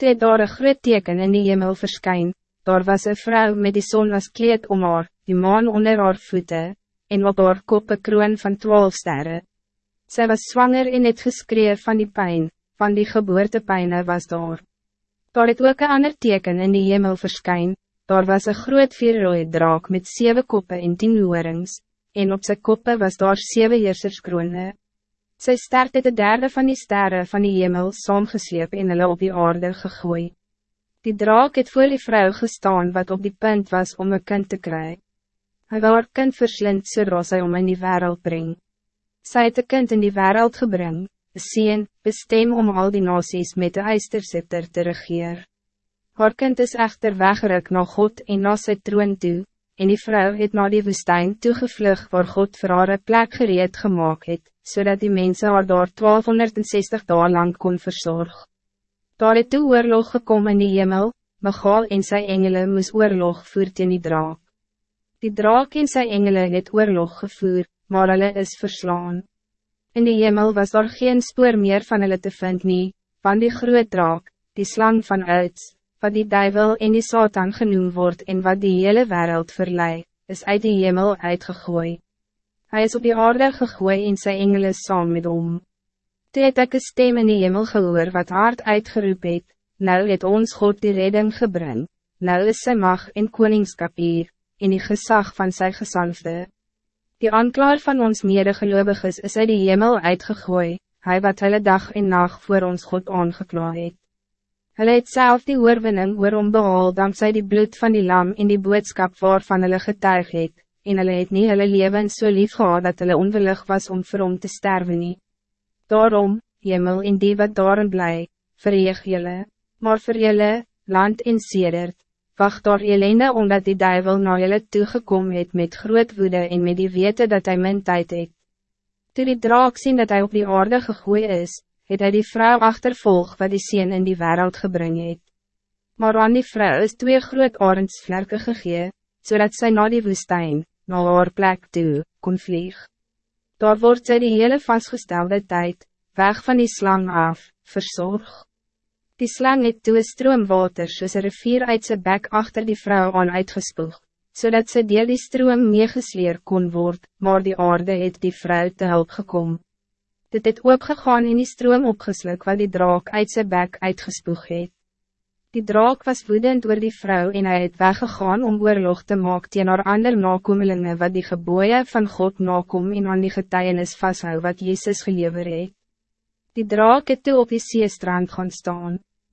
Toe het daar een groot teken in die hemel verskyn, daar was een vrouw met die zon als kleed om haar, die maan onder haar voeten, en op haar kop een kroon van twaalf sterren. Zij was zwanger en het geskreef van die pijn, van die geboortepijne was daar. Daar het ook een ander teken in die hemel verskyn, daar was een groot vierrooie draak met zeven koppen en tien hoorings, en op zijn koppen was daar zeven heerserskroone. Sy stert het de derde van die sterren van die hemel saamgesleep en hulle op die aarde gegooi. Die draak het voor die vrouw gestaan wat op die punt was om een kind te krijgen. Hij wil haar kind verslind zodat hy om in die wereld brengt. Sy het een kind in die wereld gebring, een sien, bestem om al die nasies met de eisterscepter te regeer. Haar kind is echter weggeruk na God en na sy troon toe, en die vrouw het na die woestijn toegevlug waar God vir haar een plek gereed gemaakt het, zodat die mensen haar daar 1260 dagen lang kon verzorg. Daar het toe oorlog gekom in die hemel, Michaal en sy engelen moes oorlog voer teen die draak. Die draak en sy engelen het oorlog gevoerd, maar hulle is verslaan. In die hemel was daar geen spoor meer van hulle te vind nie, van die groot draak, die slang van uits, wat die duivel en die satan genoemd wordt en wat die hele wereld verlei, is uit die hemel uitgegooid. Hij is op die aarde gegooid en sy engele saam met hom. Toe het ek een stem in die hemel gehoor wat hard uitgeroep het, nou het ons God die redding gebring, nou is sy mag en koningskap hier, en die gezag van sy gesalfde. Die aanklaar van ons medegeloobig is, is uit die hemel uitgegooi, hij wat hulle dag en nacht voor ons God aangeklaar het. Hulle het self die oorwinning oorom behaal dankzij die bloed van die lam in die boodskap waarvan hulle getuig het, en hulle het nie hulle leven so lief gehad dat hulle onwillig was om vir hom te sterven nie. Daarom, hemel en die wat daarin bly, verheeg julle, maar vir julle, land en sedert, wacht door ellende omdat die duivel na julle toegekom het met groot woede en met die wete dat hij min tijd het. Toe die draak sien dat hij op die aarde gegooi is, het hij die vrouw achtervolg wat die sien in die wereld gebring het. Maar aan die vrouw is twee groot arendsvlerke gegee, zodat zij na die woestijn, na haar plek toe, kon vlieg. Daar wordt zij die hele vastgestelde tijd, weg van die slang af, verzorgd. Die slang het toe stroom water soos een rivier uit sy bek achter die vrouw aan uitgespoeg, zodat ze deel die stroom meegesleer kon word, maar die aarde het die vrouw te hulp gekom. Dit het opgegaan in die stroom opgesluk wat die draak uit sy bek uitgespoeg het. Die draak was woedend oor die vrouw en hij het weggegaan om oorlog te maak teen haar ander nakomelingen wat die geboeien van God nakom en aan die getuienis vasthou wat Jezus gelever het. Die draak het toe op die seestrand gaan staan.